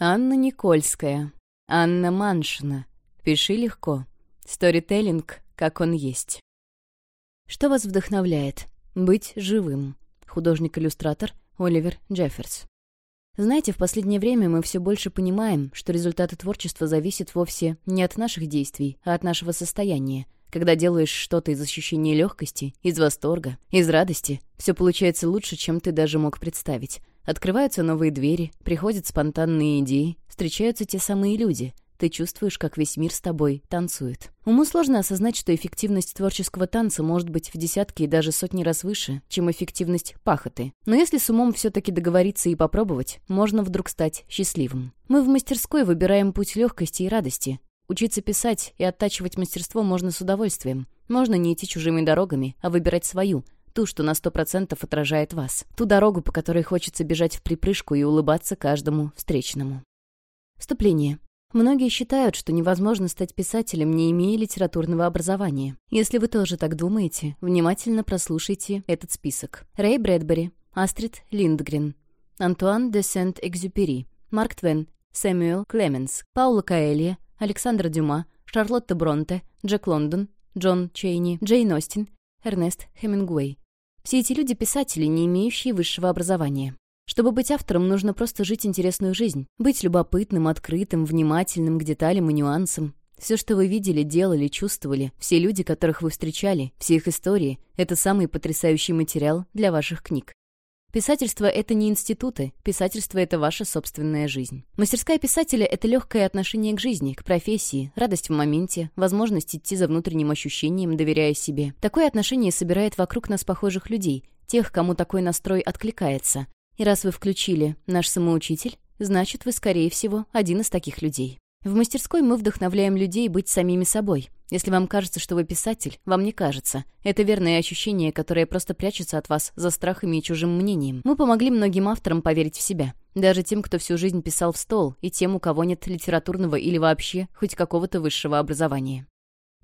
Анна Никольская. Анна Маншина. Пиши легко. Сторителлинг, как он есть. Что вас вдохновляет? Быть живым. Художник-иллюстратор Оливер Джефферс. Знаете, в последнее время мы все больше понимаем, что результаты творчества зависят вовсе не от наших действий, а от нашего состояния. Когда делаешь что-то из ощущения легкости, из восторга, из радости, все получается лучше, чем ты даже мог представить. Открываются новые двери, приходят спонтанные идеи, встречаются те самые люди. Ты чувствуешь, как весь мир с тобой танцует. Уму сложно осознать, что эффективность творческого танца может быть в десятки и даже сотни раз выше, чем эффективность пахоты. Но если с умом все-таки договориться и попробовать, можно вдруг стать счастливым. Мы в мастерской выбираем путь легкости и радости, Учиться писать и оттачивать мастерство можно с удовольствием. Можно не идти чужими дорогами, а выбирать свою, ту, что на сто процентов отражает вас. Ту дорогу, по которой хочется бежать в припрыжку и улыбаться каждому встречному. Вступление. Многие считают, что невозможно стать писателем, не имея литературного образования. Если вы тоже так думаете, внимательно прослушайте этот список. Рэй Брэдбери, Астрид Линдгрен, Антуан де Сент-Экзюпери, Марк Твен, Сэмюэл Клеменс, Паула Каэлья, Александр Дюма, Шарлотта Бронте, Джек Лондон, Джон Чейни, Джейн Остин, Эрнест Хемингуэй. Все эти люди — писатели, не имеющие высшего образования. Чтобы быть автором, нужно просто жить интересную жизнь, быть любопытным, открытым, внимательным к деталям и нюансам. Все, что вы видели, делали, чувствовали, все люди, которых вы встречали, все их истории — это самый потрясающий материал для ваших книг. Писательство — это не институты, писательство — это ваша собственная жизнь. Мастерская писателя — это легкое отношение к жизни, к профессии, радость в моменте, возможность идти за внутренним ощущением, доверяя себе. Такое отношение собирает вокруг нас похожих людей, тех, кому такой настрой откликается. И раз вы включили «Наш самоучитель», значит, вы, скорее всего, один из таких людей. В мастерской мы вдохновляем людей быть самими собой. Если вам кажется, что вы писатель, вам не кажется. Это верное ощущение, которое просто прячется от вас за страхами и чужим мнением. Мы помогли многим авторам поверить в себя. Даже тем, кто всю жизнь писал в стол, и тем, у кого нет литературного или вообще хоть какого-то высшего образования.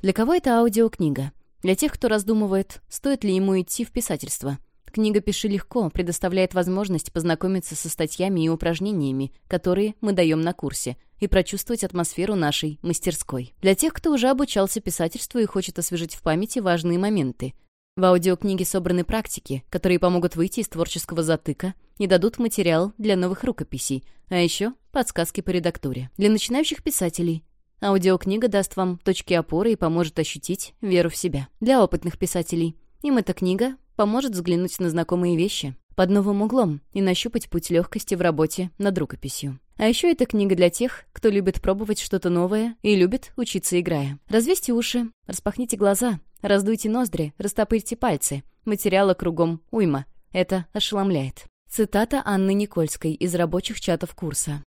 Для кого это аудиокнига? Для тех, кто раздумывает, стоит ли ему идти в писательство – Книга «Пиши легко» предоставляет возможность познакомиться со статьями и упражнениями, которые мы даем на курсе, и прочувствовать атмосферу нашей мастерской. Для тех, кто уже обучался писательству и хочет освежить в памяти важные моменты. В аудиокниге собраны практики, которые помогут выйти из творческого затыка и дадут материал для новых рукописей, а еще подсказки по редактуре. Для начинающих писателей аудиокнига даст вам точки опоры и поможет ощутить веру в себя. Для опытных писателей им эта книга поможет взглянуть на знакомые вещи под новым углом и нащупать путь легкости в работе над рукописью. А еще это книга для тех, кто любит пробовать что-то новое и любит учиться играя. Развесьте уши, распахните глаза, раздуйте ноздри, растопырьте пальцы. Материала кругом уйма. Это ошеломляет. Цитата Анны Никольской из рабочих чатов курса.